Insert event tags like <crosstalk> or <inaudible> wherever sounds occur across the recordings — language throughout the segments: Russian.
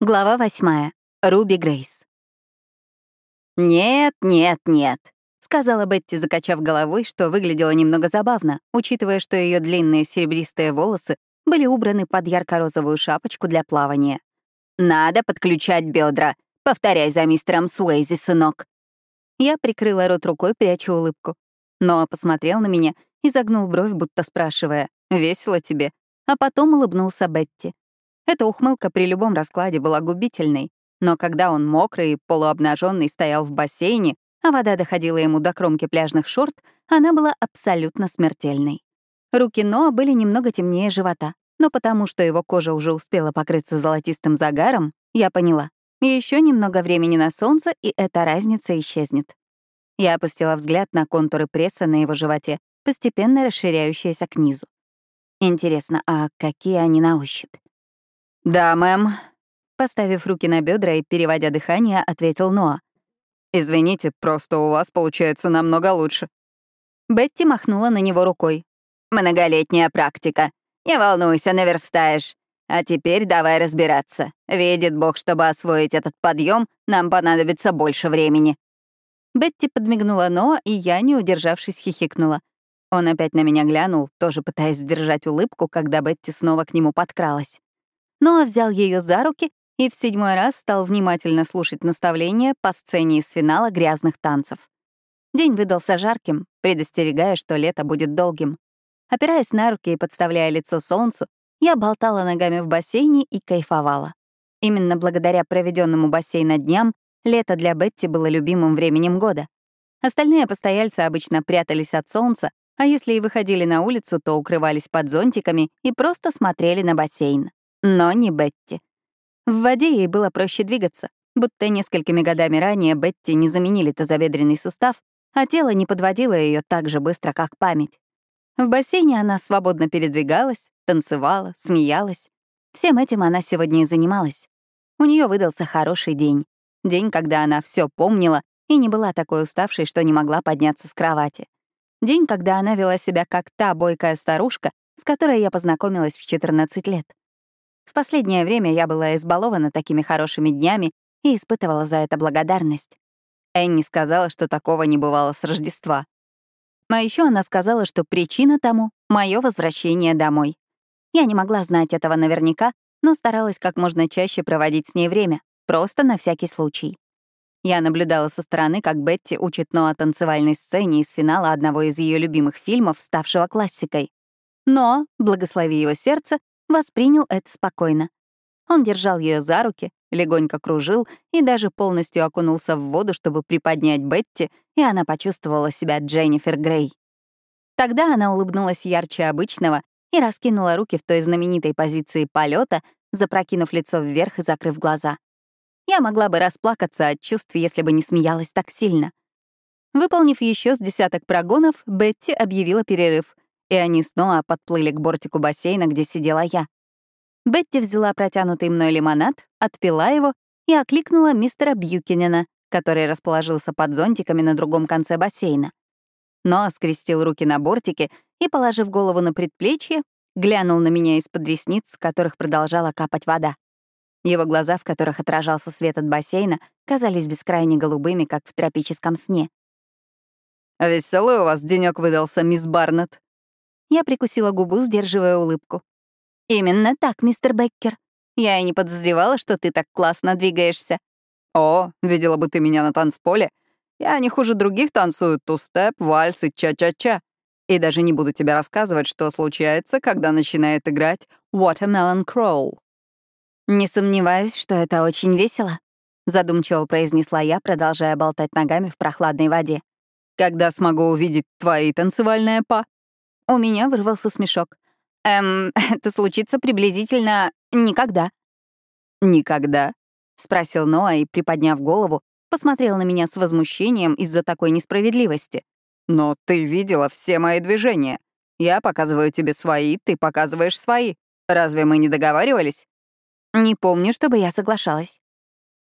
Глава восьмая. Руби Грейс. «Нет, нет, нет», — сказала Бетти, закачав головой, что выглядело немного забавно, учитывая, что ее длинные серебристые волосы были убраны под ярко-розовую шапочку для плавания. «Надо подключать бедра. Повторяй за мистером Суэйзи, сынок». Я прикрыла рот рукой, пряча улыбку. Но посмотрел на меня и загнул бровь, будто спрашивая, «Весело тебе?» А потом улыбнулся Бетти. Эта ухмылка при любом раскладе была губительной, но когда он мокрый и полуобнаженный стоял в бассейне, а вода доходила ему до кромки пляжных шорт, она была абсолютно смертельной. Руки Ноа были немного темнее живота, но потому что его кожа уже успела покрыться золотистым загаром, я поняла. Еще немного времени на солнце, и эта разница исчезнет. Я опустила взгляд на контуры пресса на его животе, постепенно расширяющиеся к низу. Интересно, а какие они на ощупь? «Да, мэм», — поставив руки на бедра и переводя дыхание, ответил Ноа. «Извините, просто у вас получается намного лучше». Бетти махнула на него рукой. «Многолетняя практика. Не волнуйся, наверстаешь. А теперь давай разбираться. Видит Бог, чтобы освоить этот подъем, нам понадобится больше времени». Бетти подмигнула Ноа, и я, не удержавшись, хихикнула. Он опять на меня глянул, тоже пытаясь сдержать улыбку, когда Бетти снова к нему подкралась. Ноа взял ее за руки и в седьмой раз стал внимательно слушать наставления по сцене из финала грязных танцев. День выдался жарким, предостерегая, что лето будет долгим. Опираясь на руки и подставляя лицо солнцу, я болтала ногами в бассейне и кайфовала. Именно благодаря проведенному бассейна дням лето для Бетти было любимым временем года. Остальные постояльцы обычно прятались от солнца, а если и выходили на улицу, то укрывались под зонтиками и просто смотрели на бассейн. Но не Бетти. В воде ей было проще двигаться, будто несколькими годами ранее Бетти не заменили тазобедренный сустав, а тело не подводило ее так же быстро, как память. В бассейне она свободно передвигалась, танцевала, смеялась. Всем этим она сегодня и занималась. У нее выдался хороший день. День, когда она все помнила и не была такой уставшей, что не могла подняться с кровати. День, когда она вела себя как та бойкая старушка, с которой я познакомилась в 14 лет. В последнее время я была избалована такими хорошими днями и испытывала за это благодарность. Энни сказала, что такого не бывало с Рождества. А еще она сказала, что причина тому — мое возвращение домой. Я не могла знать этого наверняка, но старалась как можно чаще проводить с ней время, просто на всякий случай. Я наблюдала со стороны, как Бетти учит Ноа танцевальной сцене из финала одного из ее любимых фильмов, ставшего классикой. Но, благослови его сердце, воспринял это спокойно. Он держал ее за руки, легонько кружил и даже полностью окунулся в воду, чтобы приподнять Бетти, и она почувствовала себя Дженнифер Грей. Тогда она улыбнулась ярче обычного и раскинула руки в той знаменитой позиции полета, запрокинув лицо вверх и закрыв глаза. Я могла бы расплакаться от чувств, если бы не смеялась так сильно. Выполнив еще с десяток прогонов, Бетти объявила перерыв — и они снова подплыли к бортику бассейна, где сидела я. Бетти взяла протянутый мной лимонад, отпила его и окликнула мистера Бьюкинена, который расположился под зонтиками на другом конце бассейна. Но скрестил руки на бортике и, положив голову на предплечье, глянул на меня из-под ресниц, с которых продолжала капать вода. Его глаза, в которых отражался свет от бассейна, казались бескрайне голубыми, как в тропическом сне. «Веселый у вас денёк выдался, мисс Барнетт», я прикусила губу, сдерживая улыбку. «Именно так, мистер Беккер. Я и не подозревала, что ты так классно двигаешься». «О, видела бы ты меня на танцполе. Я не хуже других танцую ту-степ, вальс и ча-ча-ча. И даже не буду тебе рассказывать, что случается, когда начинает играть Watermelon Crawl». «Не сомневаюсь, что это очень весело», — задумчиво произнесла я, продолжая болтать ногами в прохладной воде. «Когда смогу увидеть твои танцевальные па?» У меня вырвался смешок. «Эм, <laughs> это случится приблизительно никогда». «Никогда?» — спросил Ноа и, приподняв голову, посмотрел на меня с возмущением из-за такой несправедливости. «Но ты видела все мои движения. Я показываю тебе свои, ты показываешь свои. Разве мы не договаривались?» «Не помню, чтобы я соглашалась».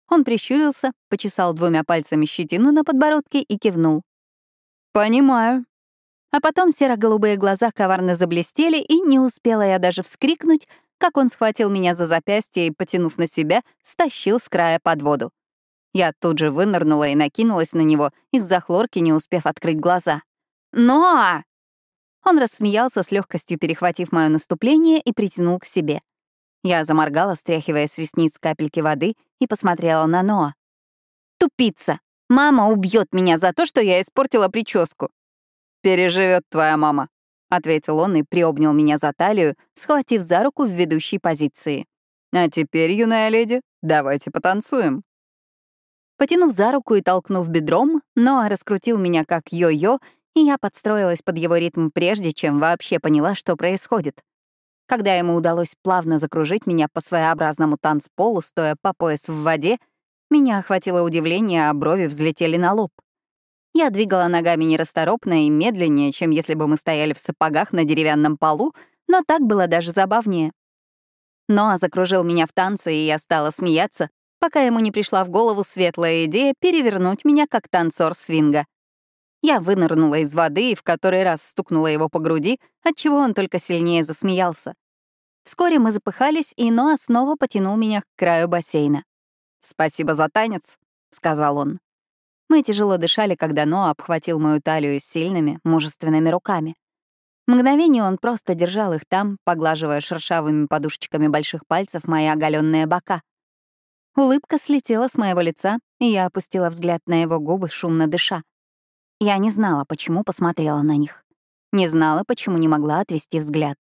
Он прищурился, почесал двумя пальцами щетину на подбородке и кивнул. «Понимаю. А потом серо-голубые глаза коварно заблестели, и не успела я даже вскрикнуть, как он схватил меня за запястье и, потянув на себя, стащил с края под воду. Я тут же вынырнула и накинулась на него, из-за хлорки не успев открыть глаза. «Но!» Он рассмеялся с легкостью, перехватив мое наступление и притянул к себе. Я заморгала, стряхивая с ресниц капельки воды, и посмотрела на Ноа. «Тупица! Мама убьет меня за то, что я испортила прическу!» «Переживет твоя мама», — ответил он и приобнял меня за талию, схватив за руку в ведущей позиции. «А теперь, юная леди, давайте потанцуем». Потянув за руку и толкнув бедром, Ноа раскрутил меня как йо-йо, и я подстроилась под его ритм прежде, чем вообще поняла, что происходит. Когда ему удалось плавно закружить меня по своеобразному танцполу, стоя по пояс в воде, меня охватило удивление, а брови взлетели на лоб. Я двигала ногами нерасторопно и медленнее, чем если бы мы стояли в сапогах на деревянном полу, но так было даже забавнее. Ноа закружил меня в танце, и я стала смеяться, пока ему не пришла в голову светлая идея перевернуть меня как танцор свинга. Я вынырнула из воды и в который раз стукнула его по груди, отчего он только сильнее засмеялся. Вскоре мы запыхались, и Ноа снова потянул меня к краю бассейна. «Спасибо за танец», — сказал он. Мы тяжело дышали, когда Ноа обхватил мою талию сильными, мужественными руками. Мгновение он просто держал их там, поглаживая шершавыми подушечками больших пальцев мои оголенные бока. Улыбка слетела с моего лица, и я опустила взгляд на его губы, шумно дыша. Я не знала, почему посмотрела на них. Не знала, почему не могла отвести взгляд.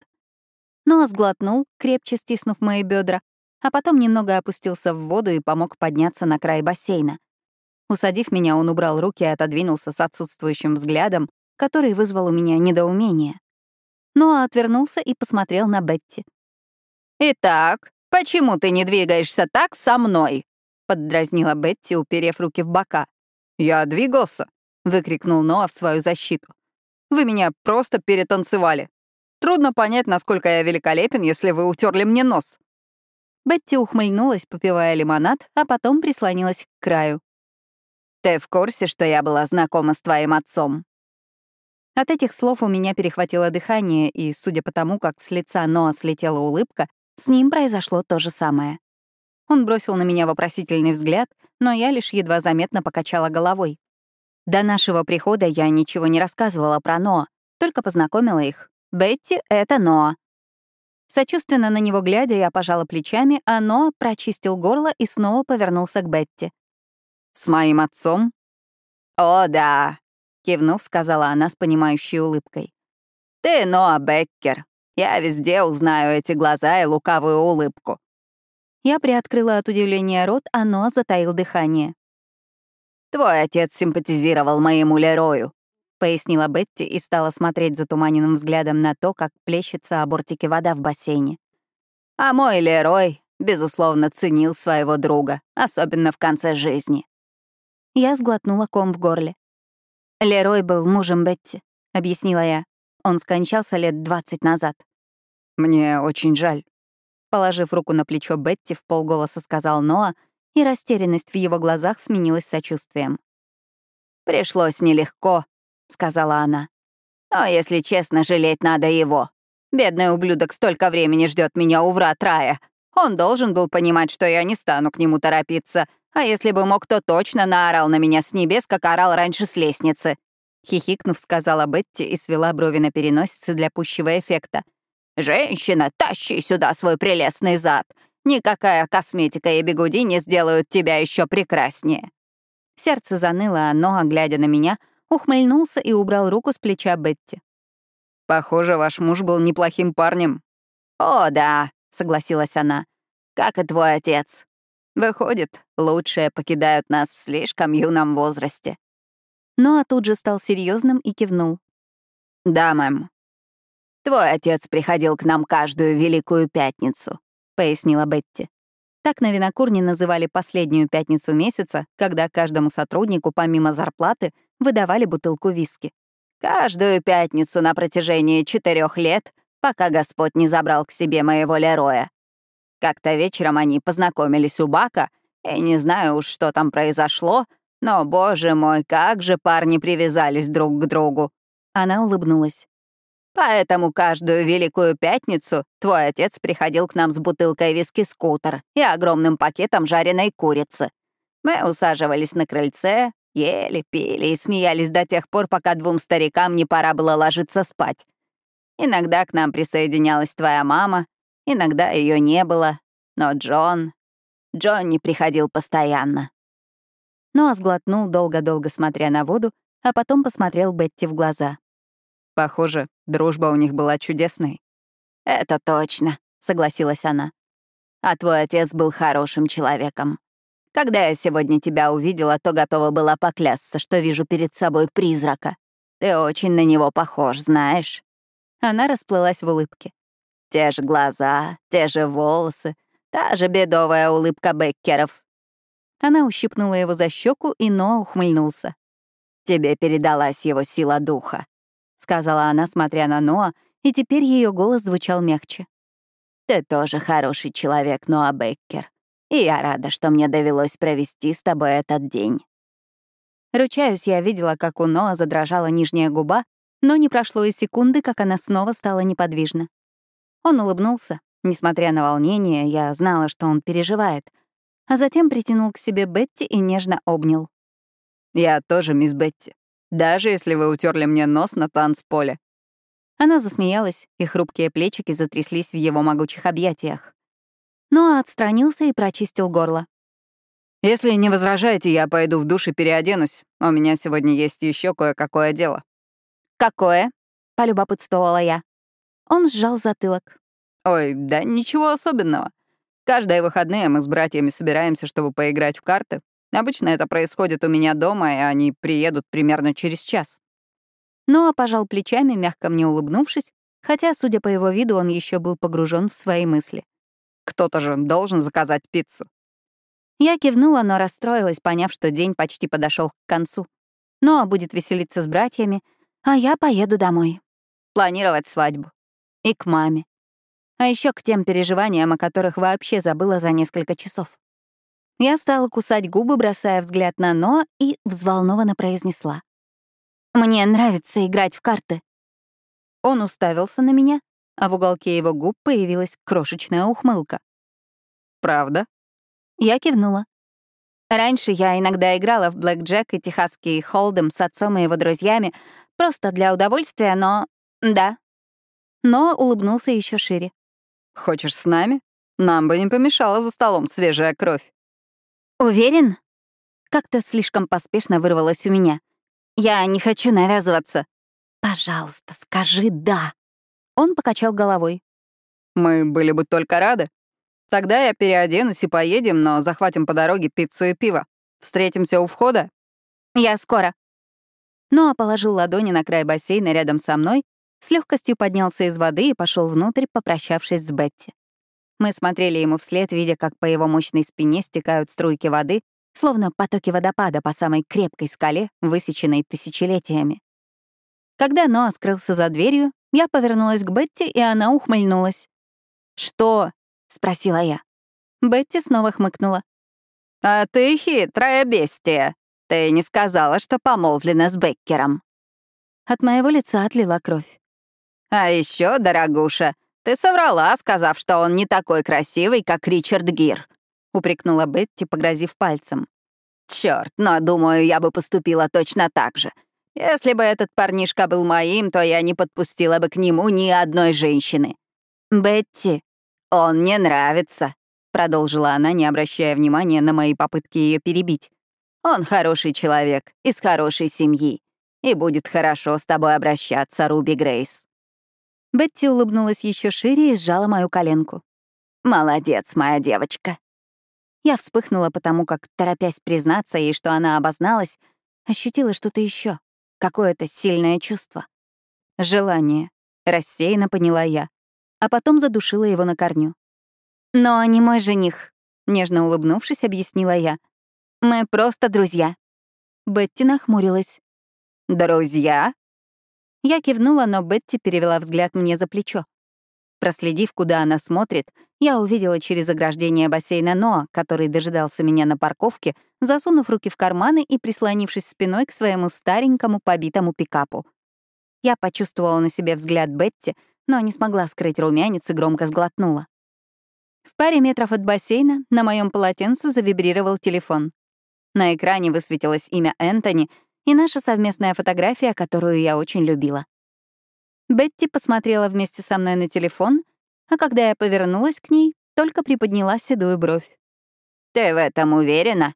Но сглотнул, крепче стиснув мои бедра, а потом немного опустился в воду и помог подняться на край бассейна. Усадив меня, он убрал руки и отодвинулся с отсутствующим взглядом, который вызвал у меня недоумение. Но отвернулся и посмотрел на Бетти. «Итак, почему ты не двигаешься так со мной?» — поддразнила Бетти, уперев руки в бока. «Я двигался», выкрикнул Ноа в свою защиту. «Вы меня просто перетанцевали. Трудно понять, насколько я великолепен, если вы утерли мне нос». Бетти ухмыльнулась, попивая лимонад, а потом прислонилась к краю. «Ты в курсе, что я была знакома с твоим отцом?» От этих слов у меня перехватило дыхание, и, судя по тому, как с лица Ноа слетела улыбка, с ним произошло то же самое. Он бросил на меня вопросительный взгляд, но я лишь едва заметно покачала головой. До нашего прихода я ничего не рассказывала про Ноа, только познакомила их. Бетти — это Ноа. Сочувственно на него глядя, я пожала плечами, а Ноа прочистил горло и снова повернулся к Бетти. «С моим отцом?» «О, да», — кивнув, сказала она с понимающей улыбкой. «Ты Ноа Беккер. Я везде узнаю эти глаза и лукавую улыбку». Я приоткрыла от удивления рот, а Ноа затаил дыхание. «Твой отец симпатизировал моему Лерою», — пояснила Бетти и стала смотреть затуманенным взглядом на то, как плещется о бортике вода в бассейне. «А мой Лерой, безусловно, ценил своего друга, особенно в конце жизни». Я сглотнула ком в горле. «Лерой был мужем Бетти», — объяснила я. Он скончался лет двадцать назад. «Мне очень жаль». Положив руку на плечо Бетти, в полголоса сказал Ноа, и растерянность в его глазах сменилась сочувствием. «Пришлось нелегко», — сказала она. «Но, если честно, жалеть надо его. Бедный ублюдок столько времени ждет меня у врат рая. Он должен был понимать, что я не стану к нему торопиться, а если бы мог, то точно наорал на меня с небес, как орал раньше с лестницы». Хихикнув, сказала Бетти и свела брови на переносице для пущего эффекта. «Женщина, тащи сюда свой прелестный зад. Никакая косметика и бегуди не сделают тебя еще прекраснее». Сердце заныло, но, глядя на меня, ухмыльнулся и убрал руку с плеча Бетти. «Похоже, ваш муж был неплохим парнем». «О, да», — согласилась она, — «как и твой отец. Выходит, лучшие покидают нас в слишком юном возрасте». Но а тут же стал серьезным и кивнул. «Да, мэм. Твой отец приходил к нам каждую Великую Пятницу пояснила Бетти. Так на винокурне называли последнюю пятницу месяца, когда каждому сотруднику помимо зарплаты выдавали бутылку виски. «Каждую пятницу на протяжении четырех лет, пока Господь не забрал к себе моего Лероя. Как-то вечером они познакомились у Бака, и не знаю уж, что там произошло, но, боже мой, как же парни привязались друг к другу!» Она улыбнулась. Поэтому каждую Великую Пятницу твой отец приходил к нам с бутылкой виски-скутер и огромным пакетом жареной курицы. Мы усаживались на крыльце, ели, пили и смеялись до тех пор, пока двум старикам не пора было ложиться спать. Иногда к нам присоединялась твоя мама, иногда ее не было, но Джон... Джон не приходил постоянно. Ноа сглотнул, долго-долго смотря на воду, а потом посмотрел Бетти в глаза. Похоже, дружба у них была чудесной. «Это точно», — согласилась она. «А твой отец был хорошим человеком. Когда я сегодня тебя увидела, то готова была поклясться, что вижу перед собой призрака. Ты очень на него похож, знаешь». Она расплылась в улыбке. Те же глаза, те же волосы, та же бедовая улыбка Беккеров. Она ущипнула его за щеку, и Ноа ухмыльнулся. «Тебе передалась его сила духа. — сказала она, смотря на Ноа, и теперь ее голос звучал мягче. «Ты тоже хороший человек, Ноа Беккер, и я рада, что мне довелось провести с тобой этот день». Ручаюсь, я видела, как у Ноа задрожала нижняя губа, но не прошло и секунды, как она снова стала неподвижна. Он улыбнулся. Несмотря на волнение, я знала, что он переживает. А затем притянул к себе Бетти и нежно обнял. «Я тоже, мисс Бетти», даже если вы утерли мне нос на танцполе». Она засмеялась, и хрупкие плечики затряслись в его могучих объятиях. Но отстранился и прочистил горло. «Если не возражаете, я пойду в душ и переоденусь. У меня сегодня есть еще кое-какое дело». «Какое?» — полюбопытствовала я. Он сжал затылок. «Ой, да ничего особенного. Каждые выходные мы с братьями собираемся, чтобы поиграть в карты. Обычно это происходит у меня дома, и они приедут примерно через час. Ноа пожал плечами, мягко мне улыбнувшись, хотя, судя по его виду, он еще был погружен в свои мысли. «Кто-то же должен заказать пиццу». Я кивнула, но расстроилась, поняв, что день почти подошел к концу. Ноа будет веселиться с братьями, а я поеду домой. Планировать свадьбу. И к маме. А еще к тем переживаниям, о которых вообще забыла за несколько часов. Я стала кусать губы, бросая взгляд на Но, и взволнованно произнесла. «Мне нравится играть в карты». Он уставился на меня, а в уголке его губ появилась крошечная ухмылка. «Правда?» Я кивнула. Раньше я иногда играла в Блэк Джек и техасский холдем с отцом и его друзьями, просто для удовольствия, но... да. Но улыбнулся еще шире. «Хочешь с нами? Нам бы не помешала за столом свежая кровь». «Уверен?» Как-то слишком поспешно вырвалось у меня. «Я не хочу навязываться». «Пожалуйста, скажи «да». Он покачал головой. «Мы были бы только рады. Тогда я переоденусь и поедем, но захватим по дороге пиццу и пиво. Встретимся у входа?» «Я скоро». Ноа положил ладони на край бассейна рядом со мной, с легкостью поднялся из воды и пошел внутрь, попрощавшись с Бетти. Мы смотрели ему вслед, видя, как по его мощной спине стекают струйки воды, словно потоки водопада по самой крепкой скале, высеченной тысячелетиями. Когда Ноа скрылся за дверью, я повернулась к Бетти, и она ухмыльнулась. «Что?» — спросила я. Бетти снова хмыкнула. «А ты хитрая бестия. Ты не сказала, что помолвлена с Беккером». От моего лица отлила кровь. «А еще, дорогуша, «Ты соврала, сказав, что он не такой красивый, как Ричард Гир», — упрекнула Бетти, погрозив пальцем. «Чёрт, но, думаю, я бы поступила точно так же. Если бы этот парнишка был моим, то я не подпустила бы к нему ни одной женщины». «Бетти, он мне нравится», — продолжила она, не обращая внимания на мои попытки ее перебить. «Он хороший человек, из хорошей семьи, и будет хорошо с тобой обращаться, Руби Грейс». Бетти улыбнулась еще шире и сжала мою коленку. «Молодец, моя девочка». Я вспыхнула потому, как, торопясь признаться ей, что она обозналась, ощутила что-то еще, какое-то сильное чувство. Желание. Рассеянно поняла я. А потом задушила его на корню. «Но не мой жених», — нежно улыбнувшись, объяснила я. «Мы просто друзья». Бетти нахмурилась. «Друзья?» Я кивнула, но Бетти перевела взгляд мне за плечо. Проследив, куда она смотрит, я увидела через ограждение бассейна Ноа, который дожидался меня на парковке, засунув руки в карманы и прислонившись спиной к своему старенькому побитому пикапу. Я почувствовала на себе взгляд Бетти, но не смогла скрыть румянец и громко сглотнула. В паре метров от бассейна на моем полотенце завибрировал телефон. На экране высветилось имя Энтони и наша совместная фотография, которую я очень любила. Бетти посмотрела вместе со мной на телефон, а когда я повернулась к ней, только приподняла седую бровь. «Ты в этом уверена?»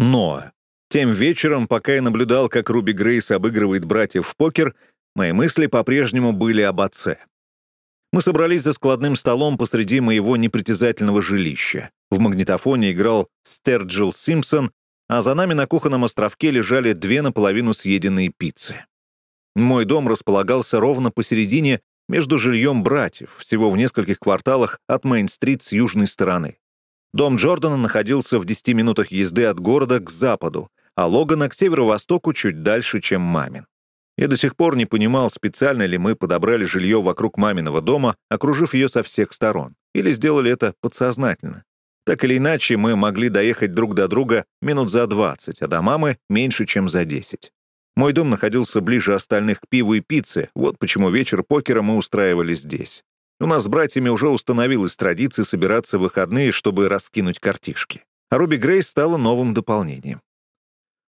Но тем вечером, пока я наблюдал, как Руби Грейс обыгрывает братьев в покер, мои мысли по-прежнему были об отце. Мы собрались за складным столом посреди моего непритязательного жилища. В магнитофоне играл Стерджил Симпсон, а за нами на кухонном островке лежали две наполовину съеденные пиццы. Мой дом располагался ровно посередине между жильем братьев, всего в нескольких кварталах от Мейн-стрит с южной стороны. Дом Джордана находился в 10 минутах езды от города к западу, а Логана к северо-востоку чуть дальше, чем мамин. Я до сих пор не понимал, специально ли мы подобрали жилье вокруг маминого дома, окружив ее со всех сторон, или сделали это подсознательно. Так или иначе, мы могли доехать друг до друга минут за 20, а до мамы — меньше, чем за 10. Мой дом находился ближе остальных к пиву и пицце, вот почему вечер покера мы устраивали здесь. У нас с братьями уже установилась традиция собираться в выходные, чтобы раскинуть картишки. А Руби Грейс стала новым дополнением.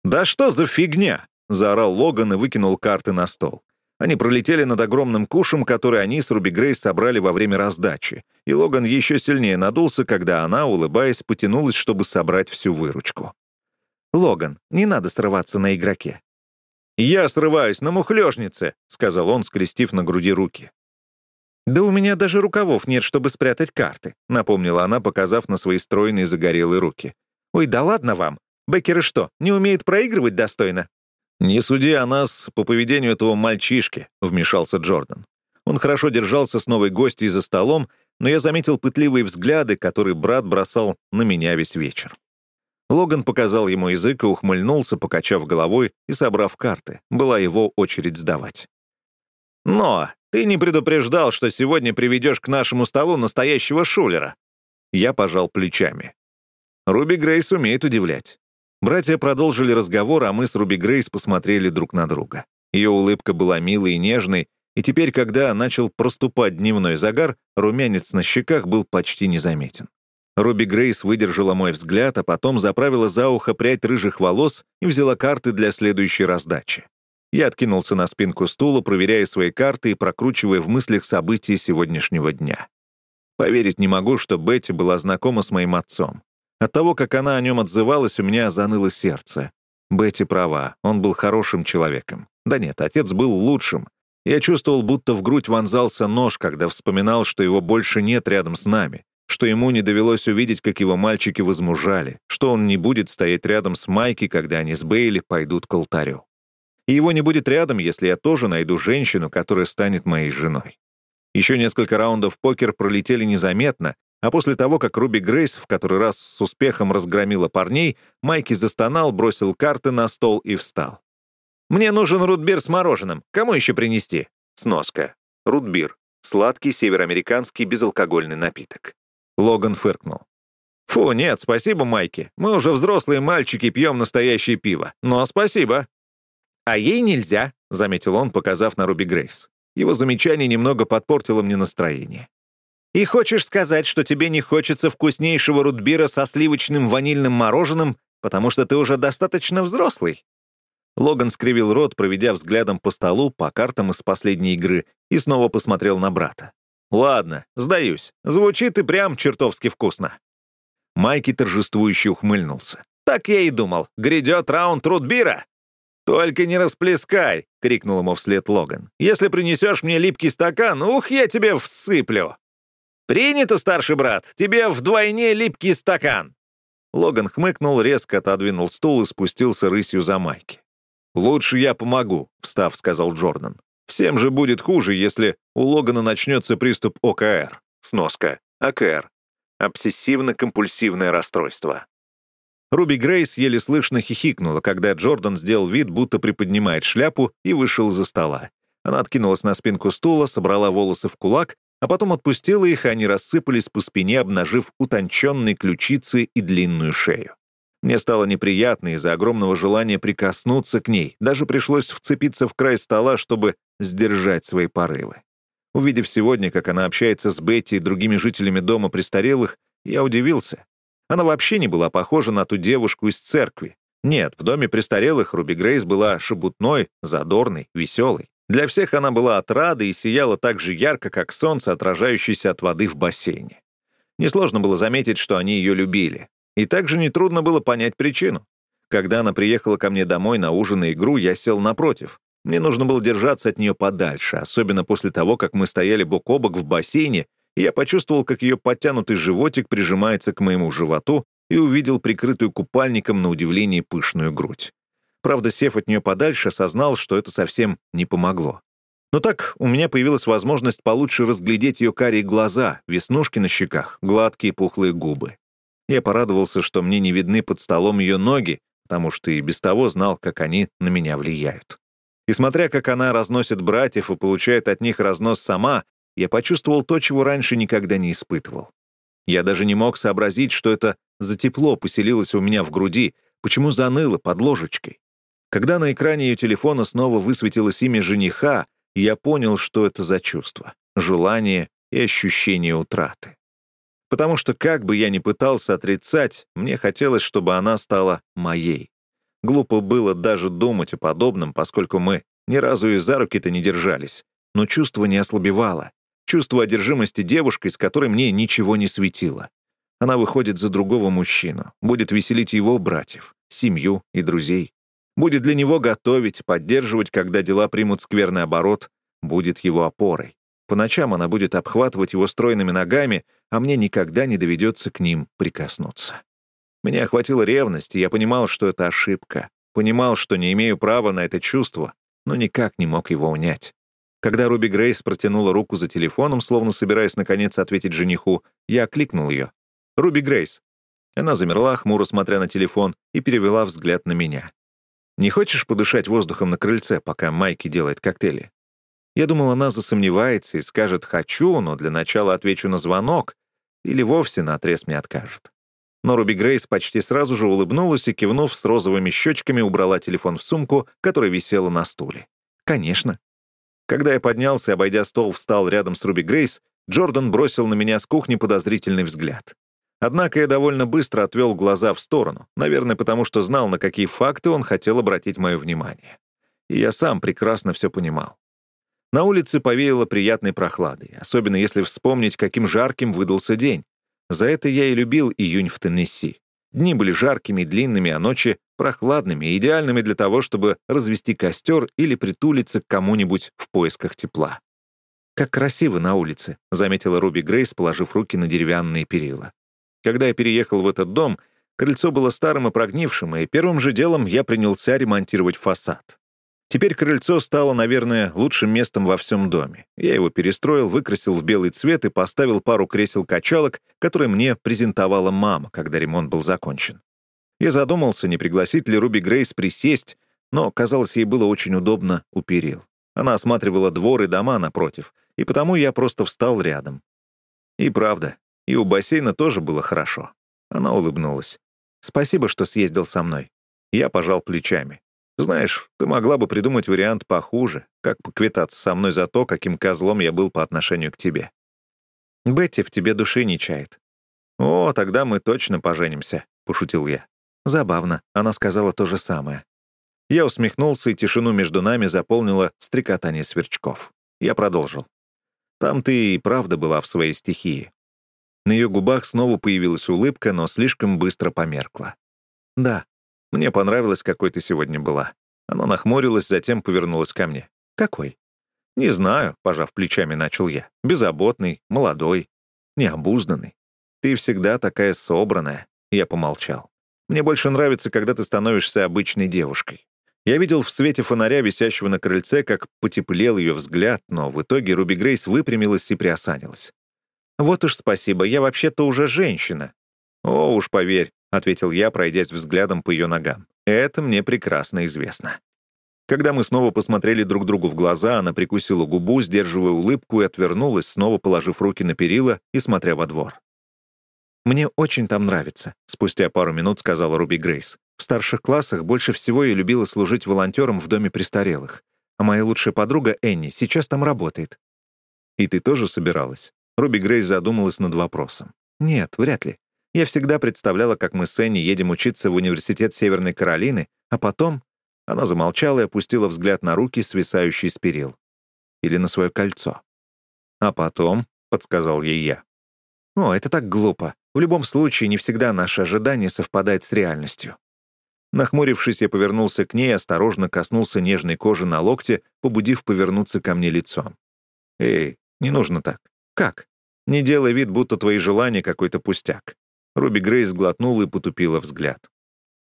«Да что за фигня?» — заорал Логан и выкинул карты на стол. Они пролетели над огромным кушем, который они с Руби Грейс собрали во время раздачи, и Логан еще сильнее надулся, когда она, улыбаясь, потянулась, чтобы собрать всю выручку. «Логан, не надо срываться на игроке». «Я срываюсь на мухлёжнице», — сказал он, скрестив на груди руки. «Да у меня даже рукавов нет, чтобы спрятать карты», — напомнила она, показав на свои стройные загорелые руки. «Ой, да ладно вам. Беккеры что, не умеют проигрывать достойно?» «Не суди о нас по поведению этого мальчишки», — вмешался Джордан. Он хорошо держался с новой гостьей за столом, но я заметил пытливые взгляды, которые брат бросал на меня весь вечер. Логан показал ему язык и ухмыльнулся, покачав головой и собрав карты. Была его очередь сдавать. «Но ты не предупреждал, что сегодня приведешь к нашему столу настоящего шулера». Я пожал плечами. Руби Грейс умеет удивлять. Братья продолжили разговор, а мы с Руби Грейс посмотрели друг на друга. Ее улыбка была милой и нежной, и теперь, когда начал проступать дневной загар, румянец на щеках был почти незаметен. Руби Грейс выдержала мой взгляд, а потом заправила за ухо прядь рыжих волос и взяла карты для следующей раздачи. Я откинулся на спинку стула, проверяя свои карты и прокручивая в мыслях события сегодняшнего дня. Поверить не могу, что Бетти была знакома с моим отцом. От того, как она о нем отзывалась, у меня заныло сердце. Бетти права, он был хорошим человеком. Да нет, отец был лучшим. Я чувствовал, будто в грудь вонзался нож, когда вспоминал, что его больше нет рядом с нами, что ему не довелось увидеть, как его мальчики возмужали, что он не будет стоять рядом с Майки, когда они с Бейли пойдут к алтарю. И его не будет рядом, если я тоже найду женщину, которая станет моей женой. Еще несколько раундов покер пролетели незаметно, а после того, как Руби Грейс в который раз с успехом разгромила парней, Майки застонал, бросил карты на стол и встал. «Мне нужен рутбир с мороженым. Кому еще принести?» Сноска. Рутбир. Сладкий североамериканский безалкогольный напиток. Логан фыркнул. «Фу, нет, спасибо, Майки. Мы уже взрослые мальчики пьем настоящее пиво. Но спасибо». «А ей нельзя», — заметил он, показав на Руби Грейс. Его замечание немного подпортило мне настроение. И хочешь сказать, что тебе не хочется вкуснейшего рутбира со сливочным ванильным мороженым, потому что ты уже достаточно взрослый?» Логан скривил рот, проведя взглядом по столу, по картам из последней игры, и снова посмотрел на брата. «Ладно, сдаюсь. Звучит и прям чертовски вкусно». Майки торжествующе ухмыльнулся. «Так я и думал. Грядет раунд рутбира!» «Только не расплескай!» — крикнул ему вслед Логан. «Если принесешь мне липкий стакан, ух, я тебе всыплю!» «Принято, старший брат! Тебе вдвойне липкий стакан!» Логан хмыкнул, резко отодвинул стул и спустился рысью за майки. «Лучше я помогу», — встав, сказал Джордан. «Всем же будет хуже, если у Логана начнется приступ ОКР». Сноска. ОКР. Обсессивно-компульсивное расстройство. Руби Грейс еле слышно хихикнула, когда Джордан сделал вид, будто приподнимает шляпу, и вышел за стола. Она откинулась на спинку стула, собрала волосы в кулак а потом отпустила их, и они рассыпались по спине, обнажив утонченные ключицы и длинную шею. Мне стало неприятно из-за огромного желания прикоснуться к ней. Даже пришлось вцепиться в край стола, чтобы сдержать свои порывы. Увидев сегодня, как она общается с Бетти и другими жителями дома престарелых, я удивился. Она вообще не была похожа на ту девушку из церкви. Нет, в доме престарелых Руби Грейс была шебутной, задорной, веселой. Для всех она была отрадой и сияла так же ярко, как солнце, отражающееся от воды в бассейне. Несложно было заметить, что они ее любили. И также нетрудно было понять причину. Когда она приехала ко мне домой на ужин и игру, я сел напротив. Мне нужно было держаться от нее подальше, особенно после того, как мы стояли бок о бок в бассейне, и я почувствовал, как ее подтянутый животик прижимается к моему животу и увидел прикрытую купальником на удивление пышную грудь. Правда, сев от нее подальше, осознал, что это совсем не помогло. Но так у меня появилась возможность получше разглядеть ее карие глаза, веснушки на щеках, гладкие пухлые губы. Я порадовался, что мне не видны под столом ее ноги, потому что и без того знал, как они на меня влияют. И смотря, как она разносит братьев и получает от них разнос сама, я почувствовал то, чего раньше никогда не испытывал. Я даже не мог сообразить, что это за тепло поселилось у меня в груди, почему заныло под ложечкой. Когда на экране ее телефона снова высветилось имя жениха, я понял, что это за чувство — желание и ощущение утраты потому что как бы я ни пытался отрицать, мне хотелось, чтобы она стала моей. Глупо было даже думать о подобном, поскольку мы ни разу и за руки-то не держались. Но чувство не ослабевало. Чувство одержимости девушкой, с которой мне ничего не светило. Она выходит за другого мужчину, будет веселить его братьев, семью и друзей. Будет для него готовить, поддерживать, когда дела примут скверный оборот, будет его опорой. По ночам она будет обхватывать его стройными ногами, а мне никогда не доведется к ним прикоснуться. Меня охватила ревность, и я понимал, что это ошибка. Понимал, что не имею права на это чувство, но никак не мог его унять. Когда Руби Грейс протянула руку за телефоном, словно собираясь наконец ответить жениху, я окликнул ее. «Руби Грейс». Она замерла, хмуро смотря на телефон, и перевела взгляд на меня. «Не хочешь подышать воздухом на крыльце, пока Майки делает коктейли?» Я думал, она засомневается и скажет «хочу», но для начала отвечу на звонок, или вовсе наотрез мне откажет. Но Руби Грейс почти сразу же улыбнулась и, кивнув с розовыми щечками, убрала телефон в сумку, которая висела на стуле. «Конечно». Когда я поднялся и, обойдя стол, встал рядом с Руби Грейс, Джордан бросил на меня с кухни подозрительный взгляд. Однако я довольно быстро отвел глаза в сторону, наверное, потому что знал, на какие факты он хотел обратить мое внимание. И я сам прекрасно все понимал. На улице повеяло приятной прохладой, особенно если вспомнить, каким жарким выдался день. За это я и любил июнь в Теннесси. Дни были жаркими и длинными, а ночи — прохладными, идеальными для того, чтобы развести костер или притулиться к кому-нибудь в поисках тепла. «Как красиво на улице», — заметила Руби Грейс, положив руки на деревянные перила. Когда я переехал в этот дом, крыльцо было старым и прогнившим, и первым же делом я принялся ремонтировать фасад. Теперь крыльцо стало, наверное, лучшим местом во всем доме. Я его перестроил, выкрасил в белый цвет и поставил пару кресел-качалок, которые мне презентовала мама, когда ремонт был закончен. Я задумался, не пригласить ли Руби Грейс присесть, но, казалось, ей было очень удобно у перил. Она осматривала двор и дома напротив, и потому я просто встал рядом. И правда, и у бассейна тоже было хорошо. Она улыбнулась. «Спасибо, что съездил со мной». Я пожал плечами. Знаешь, ты могла бы придумать вариант похуже, как поквитаться со мной за то, каким козлом я был по отношению к тебе. Бетти в тебе души не чает. О, тогда мы точно поженимся, — пошутил я. Забавно, она сказала то же самое. Я усмехнулся, и тишину между нами заполнило стрекотание сверчков. Я продолжил. Там ты и правда была в своей стихии. На ее губах снова появилась улыбка, но слишком быстро померкла. Да, мне понравилось, какой ты сегодня была. Она нахмурилась, затем повернулась ко мне. Какой? Не знаю, пожав плечами, начал я. Беззаботный, молодой, необузданный. Ты всегда такая собранная. Я помолчал. Мне больше нравится, когда ты становишься обычной девушкой. Я видел в свете фонаря, висящего на крыльце, как потеплел ее взгляд, но в итоге Руби Грейс выпрямилась и приосанилась. «Вот уж спасибо, я вообще-то уже женщина». «О, уж поверь, — ответил я, пройдясь взглядом по ее ногам. «Это мне прекрасно известно». Когда мы снова посмотрели друг другу в глаза, она прикусила губу, сдерживая улыбку, и отвернулась, снова положив руки на перила и смотря во двор. «Мне очень там нравится», — спустя пару минут сказала Руби Грейс. «В старших классах больше всего я любила служить волонтером в доме престарелых. А моя лучшая подруга Энни сейчас там работает». «И ты тоже собиралась?» Руби Грейс задумалась над вопросом. «Нет, вряд ли. Я всегда представляла, как мы с Энни едем учиться в университет Северной Каролины, а потом...» Она замолчала и опустила взгляд на руки, свисающие с перил. Или на свое кольцо. «А потом», — подсказал ей я. «О, это так глупо. В любом случае, не всегда наше ожидание совпадает с реальностью». Нахмурившись, я повернулся к ней, осторожно коснулся нежной кожи на локте, побудив повернуться ко мне лицом. «Эй, не нужно так. Как? Не делай вид, будто твои желания какой-то пустяк». Руби Грейс глотнула и потупила взгляд.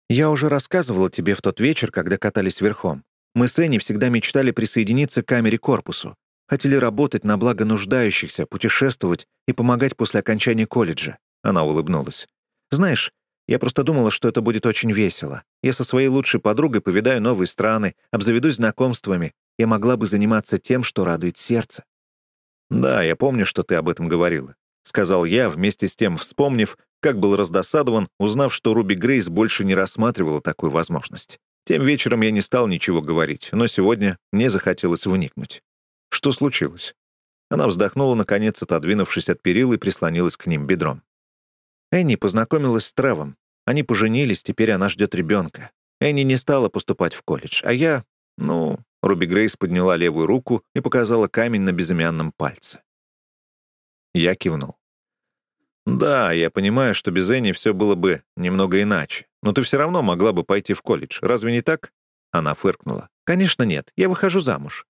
«Я уже рассказывала тебе в тот вечер, когда катались верхом. Мы с Энни всегда мечтали присоединиться к камере корпусу. Хотели работать на благо нуждающихся, путешествовать и помогать после окончания колледжа. Она улыбнулась. «Знаешь, я просто думала, что это будет очень весело. Я со своей лучшей подругой повидаю новые страны, обзаведусь знакомствами. Я могла бы заниматься тем, что радует сердце». «Да, я помню, что ты об этом говорила», — сказал я, вместе с тем вспомнив, как был раздосадован, узнав, что Руби Грейс больше не рассматривала такую возможность. Тем вечером я не стал ничего говорить, но сегодня мне захотелось вникнуть. Что случилось? Она вздохнула, наконец, отодвинувшись от перил и прислонилась к ним бедром. Энни познакомилась с Травом. Они поженились, теперь она ждет ребенка. Энни не стала поступать в колледж, а я... Ну... Руби Грейс подняла левую руку и показала камень на безымянном пальце. Я кивнул. «Да, я понимаю, что без Энни все было бы немного иначе. Но ты все равно могла бы пойти в колледж. Разве не так?» Она фыркнула. «Конечно нет. Я выхожу замуж.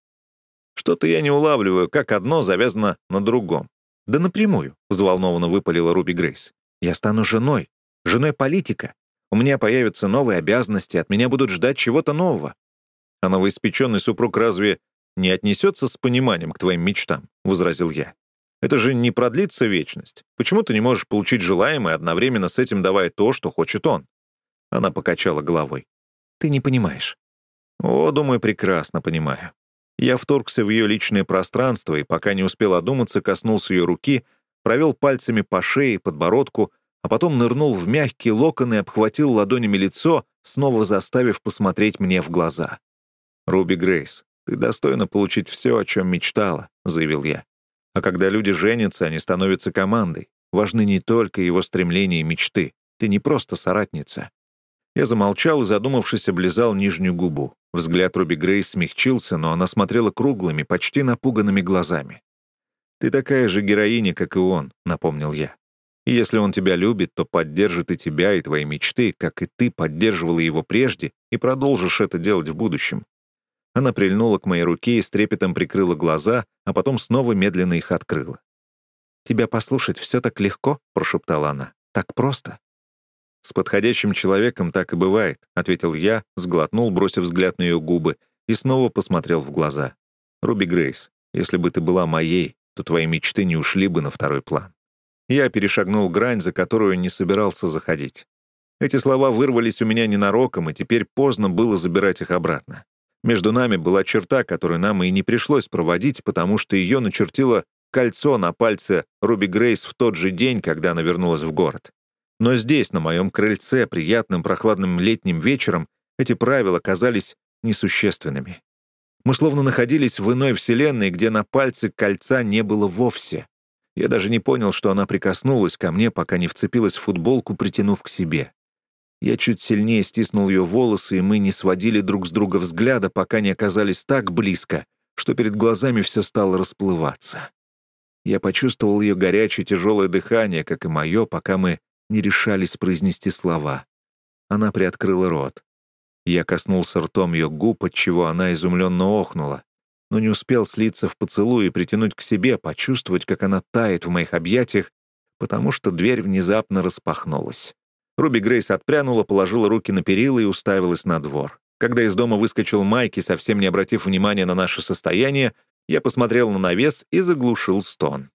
Что-то я не улавливаю, как одно завязано на другом. Да напрямую, взволнованно выпалила Руби Грейс. Я стану женой, женой политика. У меня появятся новые обязанности, от меня будут ждать чего-то нового. А новоиспеченный супруг разве не отнесется с пониманием к твоим мечтам? возразил я. Это же не продлится вечность. Почему ты не можешь получить желаемое, одновременно с этим давая то, что хочет он? Она покачала головой. Ты не понимаешь. О, думаю, прекрасно понимаю. Я вторгся в ее личное пространство и, пока не успел одуматься, коснулся ее руки, провел пальцами по шее, подбородку, а потом нырнул в мягкие локоны и обхватил ладонями лицо, снова заставив посмотреть мне в глаза. «Руби Грейс, ты достойна получить все, о чем мечтала», — заявил я. «А когда люди женятся, они становятся командой. Важны не только его стремления и мечты. Ты не просто соратница. Я замолчал и, задумавшись, облизал нижнюю губу. Взгляд Руби Грейс смягчился, но она смотрела круглыми, почти напуганными глазами. «Ты такая же героиня, как и он», — напомнил я. «И если он тебя любит, то поддержит и тебя, и твои мечты, как и ты поддерживала его прежде, и продолжишь это делать в будущем». Она прильнула к моей руке и с трепетом прикрыла глаза, а потом снова медленно их открыла. «Тебя послушать все так легко», — прошептала она. «Так просто». «С подходящим человеком так и бывает», — ответил я, сглотнул, бросив взгляд на ее губы, и снова посмотрел в глаза. «Руби Грейс, если бы ты была моей, то твои мечты не ушли бы на второй план». Я перешагнул грань, за которую не собирался заходить. Эти слова вырвались у меня ненароком, и теперь поздно было забирать их обратно. Между нами была черта, которую нам и не пришлось проводить, потому что ее начертило кольцо на пальце Руби Грейс в тот же день, когда она вернулась в город. Но здесь, на моем крыльце, приятным прохладным летним вечером, эти правила казались несущественными. Мы словно находились в иной вселенной, где на пальце кольца не было вовсе. Я даже не понял, что она прикоснулась ко мне, пока не вцепилась в футболку, притянув к себе. Я чуть сильнее стиснул ее волосы, и мы не сводили друг с друга взгляда, пока не оказались так близко, что перед глазами все стало расплываться. Я почувствовал ее горячее тяжелое дыхание, как и мое, пока мы не решались произнести слова. Она приоткрыла рот. Я коснулся ртом ее губ, отчего она изумленно охнула, но не успел слиться в поцелуй и притянуть к себе, почувствовать, как она тает в моих объятиях, потому что дверь внезапно распахнулась. Руби Грейс отпрянула, положила руки на перила и уставилась на двор. Когда из дома выскочил Майки, совсем не обратив внимания на наше состояние, я посмотрел на навес и заглушил стон.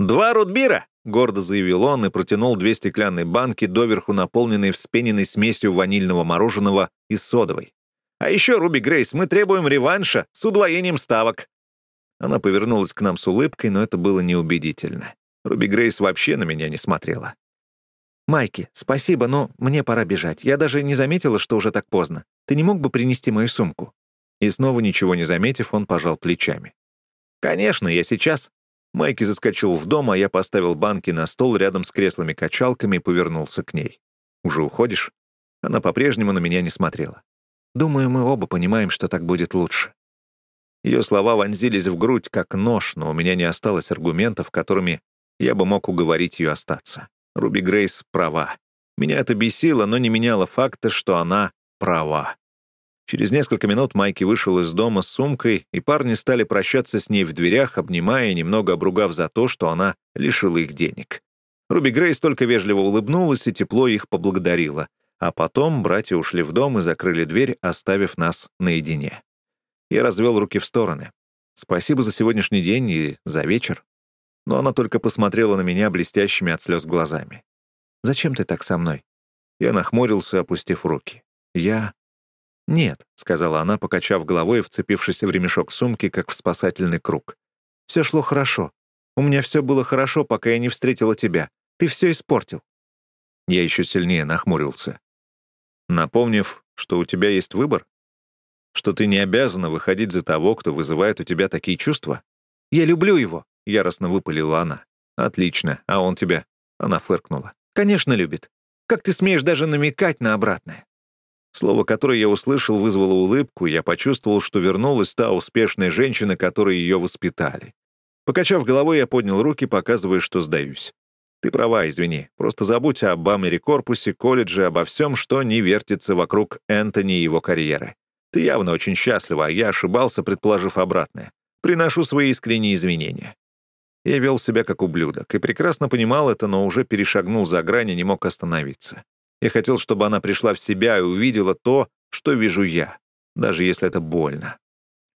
«Два рудбира!» — гордо заявил он и протянул две стеклянные банки, доверху наполненные вспененной смесью ванильного мороженого и содовой. «А еще, Руби Грейс, мы требуем реванша с удвоением ставок». Она повернулась к нам с улыбкой, но это было неубедительно. Руби Грейс вообще на меня не смотрела. «Майки, спасибо, но мне пора бежать. Я даже не заметила, что уже так поздно. Ты не мог бы принести мою сумку?» И снова ничего не заметив, он пожал плечами. «Конечно, я сейчас». Майки заскочил в дом, а я поставил банки на стол рядом с креслами-качалками и повернулся к ней. «Уже уходишь?» Она по-прежнему на меня не смотрела. «Думаю, мы оба понимаем, что так будет лучше». Ее слова вонзились в грудь, как нож, но у меня не осталось аргументов, которыми я бы мог уговорить ее остаться. Руби Грейс права. Меня это бесило, но не меняло факта, что она права. Через несколько минут Майки вышел из дома с сумкой, и парни стали прощаться с ней в дверях, обнимая и немного обругав за то, что она лишила их денег. Руби Грейс только вежливо улыбнулась и тепло их поблагодарила. А потом братья ушли в дом и закрыли дверь, оставив нас наедине. Я развел руки в стороны. Спасибо за сегодняшний день и за вечер. Но она только посмотрела на меня блестящими от слез глазами. «Зачем ты так со мной?» Я нахмурился, опустив руки. «Я «Нет», — сказала она, покачав головой и вцепившись в ремешок сумки, как в спасательный круг. «Все шло хорошо. У меня все было хорошо, пока я не встретила тебя. Ты все испортил». Я еще сильнее нахмурился. Напомнив, что у тебя есть выбор? Что ты не обязана выходить за того, кто вызывает у тебя такие чувства? «Я люблю его», — яростно выпалила она. «Отлично. А он тебя...» Она фыркнула. «Конечно, любит. Как ты смеешь даже намекать на обратное?» Слово, которое я услышал, вызвало улыбку, и я почувствовал, что вернулась та успешная женщина, которой ее воспитали. Покачав головой, я поднял руки, показывая, что сдаюсь. Ты права, извини. Просто забудь об Бамере-корпусе, колледже, обо всем, что не вертится вокруг Энтони и его карьеры. Ты явно очень счастлива, а я ошибался, предположив обратное. Приношу свои искренние извинения. Я вел себя как ублюдок и прекрасно понимал это, но уже перешагнул за грани, не мог остановиться. Я хотел, чтобы она пришла в себя и увидела то, что вижу я, даже если это больно.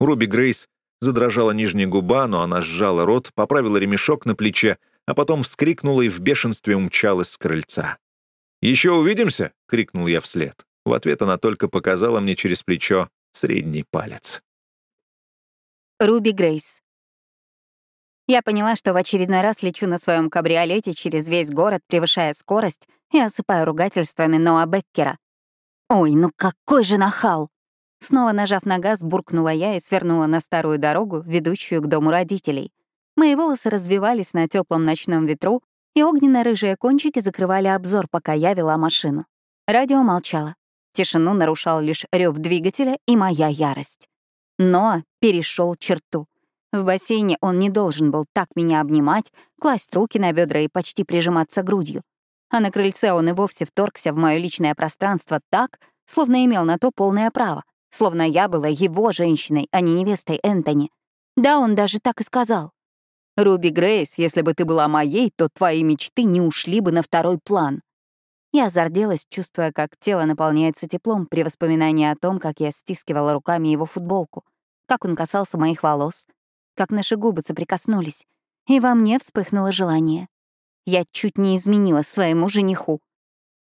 Руби Грейс задрожала нижняя губа, но она сжала рот, поправила ремешок на плече, а потом вскрикнула и в бешенстве умчалась с крыльца. «Еще увидимся?» — крикнул я вслед. В ответ она только показала мне через плечо средний палец. Руби Грейс. Я поняла, что в очередной раз лечу на своем кабриолете через весь город, превышая скорость, и осыпаю ругательствами Ноа Беккера. «Ой, ну какой же нахал!» Снова нажав на газ, буркнула я и свернула на старую дорогу, ведущую к дому родителей. Мои волосы развивались на теплом ночном ветру, и огненно-рыжие кончики закрывали обзор, пока я вела машину. Радио молчало. Тишину нарушал лишь рев двигателя и моя ярость. Но перешел черту. В бассейне он не должен был так меня обнимать, класть руки на бедра и почти прижиматься грудью. А на крыльце он и вовсе вторгся в мое личное пространство так, словно имел на то полное право, словно я была его женщиной, а не невестой Энтони. Да, он даже так и сказал. «Руби Грейс, если бы ты была моей, то твои мечты не ушли бы на второй план». Я зарделась, чувствуя, как тело наполняется теплом при воспоминании о том, как я стискивала руками его футболку, как он касался моих волос, как наши губы соприкоснулись, и во мне вспыхнуло желание. Я чуть не изменила своему жениху.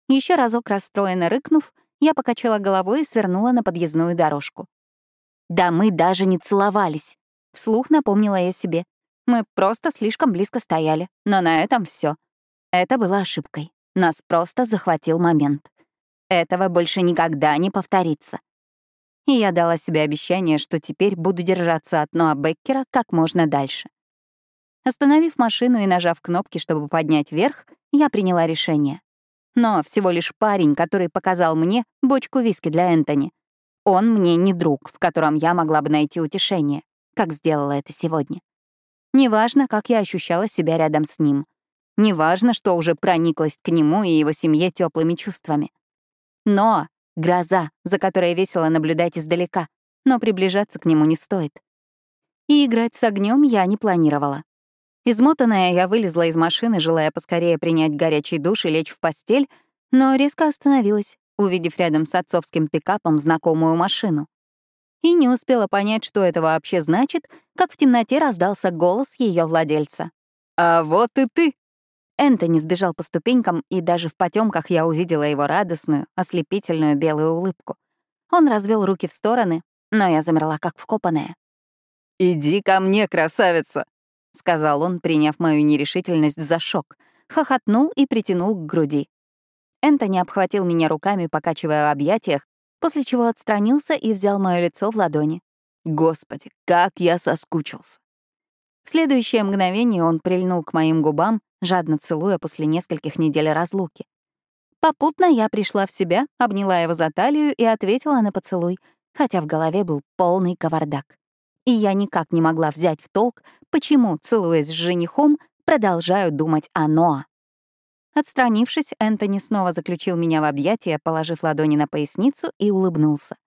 Еще разок расстроенно рыкнув, я покачала головой и свернула на подъездную дорожку. «Да мы даже не целовались», — вслух напомнила я себе. Мы просто слишком близко стояли, но на этом все. Это было ошибкой. Нас просто захватил момент. Этого больше никогда не повторится и я дала себе обещание, что теперь буду держаться от Ноа Беккера как можно дальше. Остановив машину и нажав кнопки, чтобы поднять вверх, я приняла решение. Но всего лишь парень, который показал мне бочку виски для Энтони. Он мне не друг, в котором я могла бы найти утешение, как сделала это сегодня. Неважно, как я ощущала себя рядом с ним. Неважно, что уже прониклась к нему и его семье теплыми чувствами. Но Гроза, за которой весело наблюдать издалека, но приближаться к нему не стоит. И играть с огнем я не планировала. Измотанная, я вылезла из машины, желая поскорее принять горячий душ и лечь в постель, но резко остановилась, увидев рядом с отцовским пикапом знакомую машину. И не успела понять, что это вообще значит, как в темноте раздался голос ее владельца. «А вот и ты!» Энтони сбежал по ступенькам, и даже в потемках я увидела его радостную, ослепительную белую улыбку. Он развел руки в стороны, но я замерла как вкопанная. «Иди ко мне, красавица!» — сказал он, приняв мою нерешительность за шок, хохотнул и притянул к груди. Энтони обхватил меня руками, покачивая в объятиях, после чего отстранился и взял мое лицо в ладони. Господи, как я соскучился. В следующее мгновение он прильнул к моим губам, жадно целуя после нескольких недель разлуки. Попутно я пришла в себя, обняла его за талию и ответила на поцелуй, хотя в голове был полный кавардак. И я никак не могла взять в толк, почему, целуясь с женихом, продолжаю думать о Ноа. Отстранившись, Энтони снова заключил меня в объятия, положив ладони на поясницу и улыбнулся.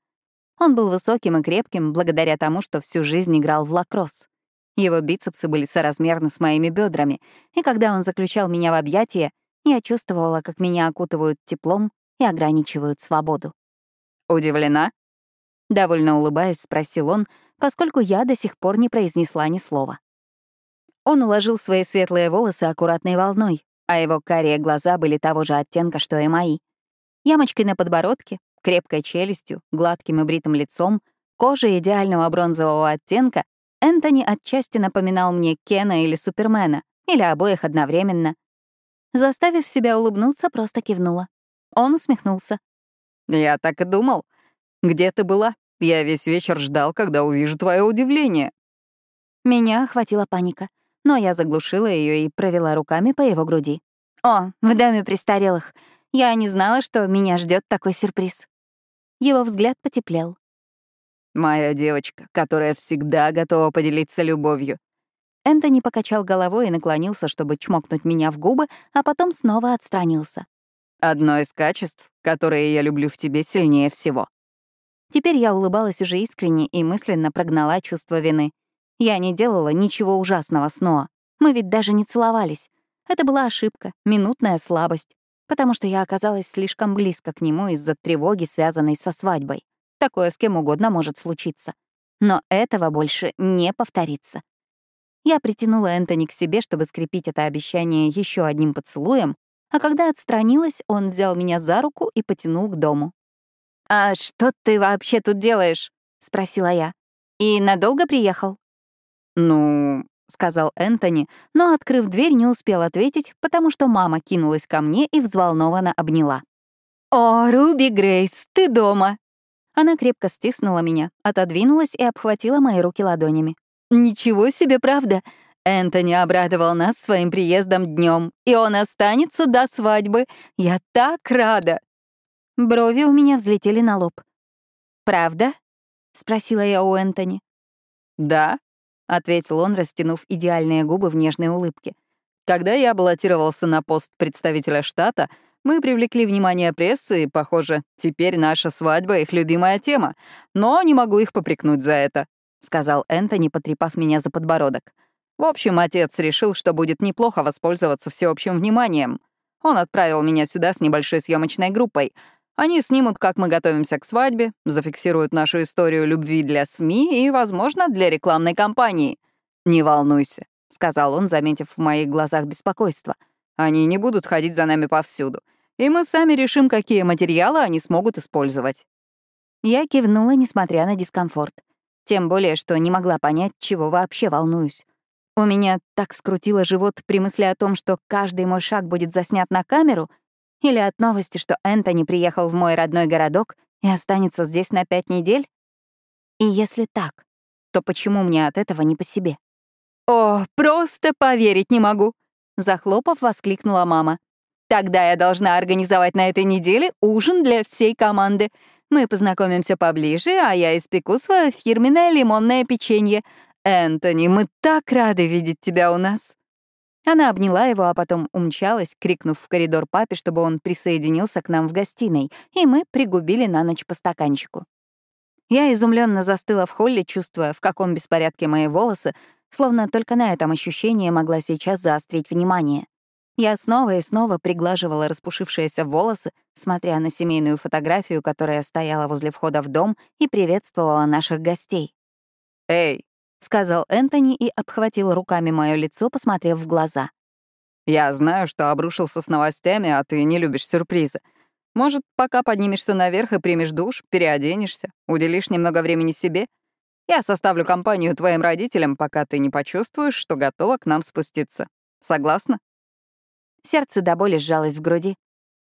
Он был высоким и крепким благодаря тому, что всю жизнь играл в лакросс. Его бицепсы были соразмерны с моими бедрами, и когда он заключал меня в объятия, я чувствовала, как меня окутывают теплом и ограничивают свободу. «Удивлена?» Довольно улыбаясь, спросил он, поскольку я до сих пор не произнесла ни слова. Он уложил свои светлые волосы аккуратной волной, а его карие глаза были того же оттенка, что и мои. Ямочкой на подбородке, крепкой челюстью, гладким и бритым лицом, кожей идеального бронзового оттенка, Энтони отчасти напоминал мне Кена или Супермена, или обоих одновременно. Заставив себя улыбнуться, просто кивнула. Он усмехнулся. «Я так и думал. Где ты была? Я весь вечер ждал, когда увижу твое удивление». Меня охватила паника, но я заглушила ее и провела руками по его груди. «О, в доме престарелых. Я не знала, что меня ждет такой сюрприз». Его взгляд потеплел. «Моя девочка, которая всегда готова поделиться любовью. Энтони покачал головой и наклонился, чтобы чмокнуть меня в губы, а потом снова отстранился. «Одно из качеств, которые я люблю в тебе сильнее всего». Теперь я улыбалась уже искренне и мысленно прогнала чувство вины. Я не делала ничего ужасного с Ноа. Мы ведь даже не целовались. Это была ошибка, минутная слабость, потому что я оказалась слишком близко к нему из-за тревоги, связанной со свадьбой. Такое с кем угодно может случиться. Но этого больше не повторится. Я притянула Энтони к себе, чтобы скрепить это обещание еще одним поцелуем, а когда отстранилась, он взял меня за руку и потянул к дому. «А что ты вообще тут делаешь?» — спросила я. «И надолго приехал?» «Ну...» — сказал Энтони, но, открыв дверь, не успел ответить, потому что мама кинулась ко мне и взволнованно обняла. «О, Руби Грейс, ты дома!» Она крепко стиснула меня, отодвинулась и обхватила мои руки ладонями. Ничего себе, правда? Энтони обрадовал нас своим приездом днем, и он останется до свадьбы. Я так рада. Брови у меня взлетели на лоб. «Правда?» — спросила я у Энтони. «Да», — ответил он, растянув идеальные губы в нежной улыбке. «Когда я баллотировался на пост представителя штата, мы привлекли внимание прессы, и, похоже, теперь наша свадьба — их любимая тема. Но не могу их попрекнуть за это. — сказал Энтони, потрепав меня за подбородок. «В общем, отец решил, что будет неплохо воспользоваться всеобщим вниманием. Он отправил меня сюда с небольшой съемочной группой. Они снимут, как мы готовимся к свадьбе, зафиксируют нашу историю любви для СМИ и, возможно, для рекламной кампании. «Не волнуйся», — сказал он, заметив в моих глазах беспокойство. «Они не будут ходить за нами повсюду, и мы сами решим, какие материалы они смогут использовать». Я кивнула, несмотря на дискомфорт. Тем более, что не могла понять, чего вообще волнуюсь. У меня так скрутило живот при мысли о том, что каждый мой шаг будет заснят на камеру, или от новости, что Энтони приехал в мой родной городок и останется здесь на пять недель? И если так, то почему мне от этого не по себе? «О, просто поверить не могу!» Захлопав, воскликнула мама. «Тогда я должна организовать на этой неделе ужин для всей команды. Мы познакомимся поближе, а я испеку свое фирменное лимонное печенье. Энтони, мы так рады видеть тебя у нас!» Она обняла его, а потом умчалась, крикнув в коридор папе, чтобы он присоединился к нам в гостиной, и мы пригубили на ночь по стаканчику. Я изумленно застыла в холле, чувствуя, в каком беспорядке мои волосы, словно только на этом ощущение могла сейчас заострить внимание. Я снова и снова приглаживала распушившиеся волосы, смотря на семейную фотографию, которая стояла возле входа в дом и приветствовала наших гостей. «Эй!» — сказал Энтони и обхватил руками мое лицо, посмотрев в глаза. «Я знаю, что обрушился с новостями, а ты не любишь сюрпризы. Может, пока поднимешься наверх и примешь душ, переоденешься, уделишь немного времени себе? Я составлю компанию твоим родителям, пока ты не почувствуешь, что готова к нам спуститься. Согласна?» Сердце до боли сжалось в груди.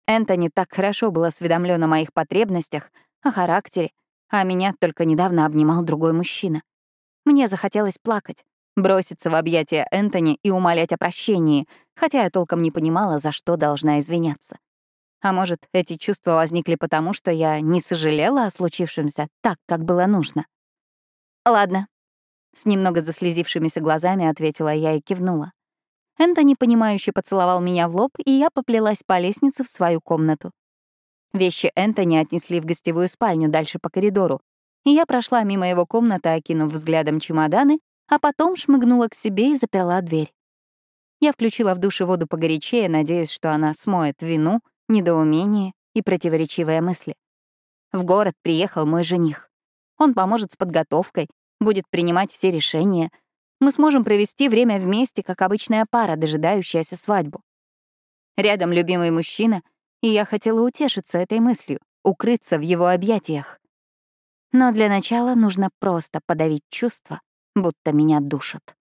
Энтони так хорошо был осведомлен о моих потребностях, о характере, а меня только недавно обнимал другой мужчина. Мне захотелось плакать, броситься в объятия Энтони и умолять о прощении, хотя я толком не понимала, за что должна извиняться. А может, эти чувства возникли потому, что я не сожалела о случившемся так, как было нужно? «Ладно», — с немного заслезившимися глазами ответила я и кивнула. Энтони, понимающе поцеловал меня в лоб, и я поплелась по лестнице в свою комнату. Вещи Энтони отнесли в гостевую спальню дальше по коридору, и я прошла мимо его комнаты, окинув взглядом чемоданы, а потом шмыгнула к себе и заперла дверь. Я включила в душе воду погорячее, надеясь, что она смоет вину, недоумение и противоречивые мысли. В город приехал мой жених. Он поможет с подготовкой, будет принимать все решения. Мы сможем провести время вместе, как обычная пара, дожидающаяся свадьбу. Рядом любимый мужчина, и я хотела утешиться этой мыслью, укрыться в его объятиях. Но для начала нужно просто подавить чувство, будто меня душат.